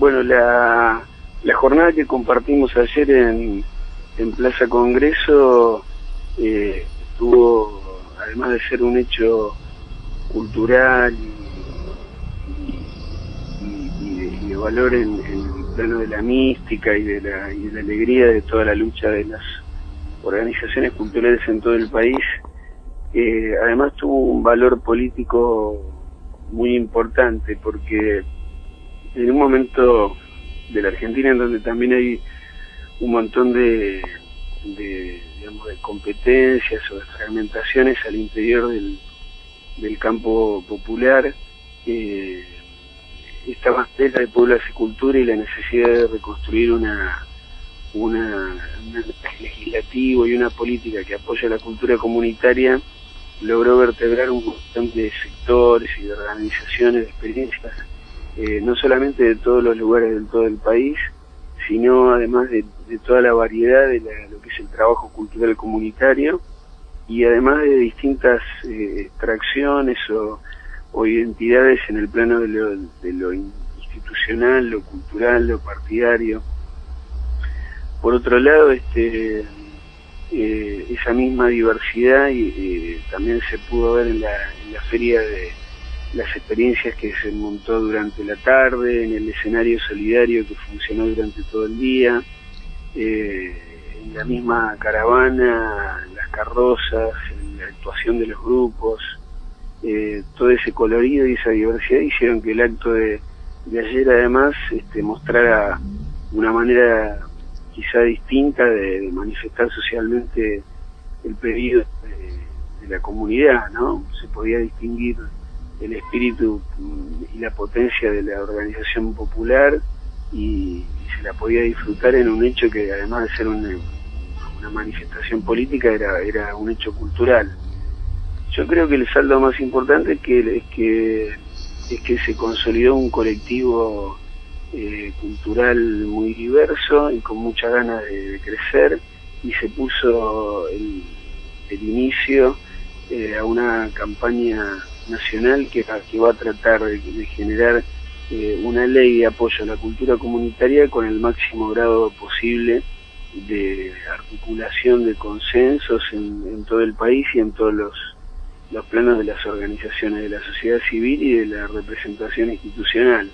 Bueno, la, la jornada que compartimos ayer en, Plaza Congreso eh, tuvo, además de ser un hecho cultural y, de, valor en, el plano de la mística y de la, y de la alegría de toda la lucha de las organizaciones culturales en todo el país, eh, además tuvo un valor político muy importante porque en un momento de la Argentina en donde también hay un montón de, digamos, de competencias o de fragmentaciones al interior del, campo popular, eh, esta bandera de pueblo y cultura y la necesidad de reconstruir una, una, una legislativo y una política que apoya la cultura comunitaria logró vertebrar un montón de sectores y de organizaciones, de experiencias, eh, no solamente de todos los lugares del todo el país, sino además de, toda la variedad de lo que es el trabajo cultural comunitario y además de distintas eh, extracciones o, identidades en el plano de lo, de lo institucional, lo cultural, lo partidario. Por otro lado, este eh, esa misma diversidad y eh, también se pudo ver en la, feria de las experiencias que se montó durante la tarde, en el escenario solidario que funcionó durante todo el día, eh, en la misma caravana, las carrozas, en la actuación de los grupos, todo ese colorido y esa diversidad hicieron que el acto de, ayer además este, mostrara una manera quizá distinta de, manifestar socialmente el pedido de, la comunidad, ¿no? Se podía distinguir el espíritu y la potencia de la organización popular y, se la podía disfrutar en un hecho que además de ser una, manifestación política era, era un hecho cultural. Yo creo que el saldo más importante es que, es que, es que se consolidó un colectivo eh, cultural muy diverso y con mucha ganas de, crecer y se puso el, inicio eh, a una campaña nacional que, que va a tratar de, generar eh, una ley de apoyo a la cultura comunitaria con el máximo grado posible de articulación de consensos en, todo el país y en todos los planos de las organizaciones de la sociedad civil y de la representación institucional.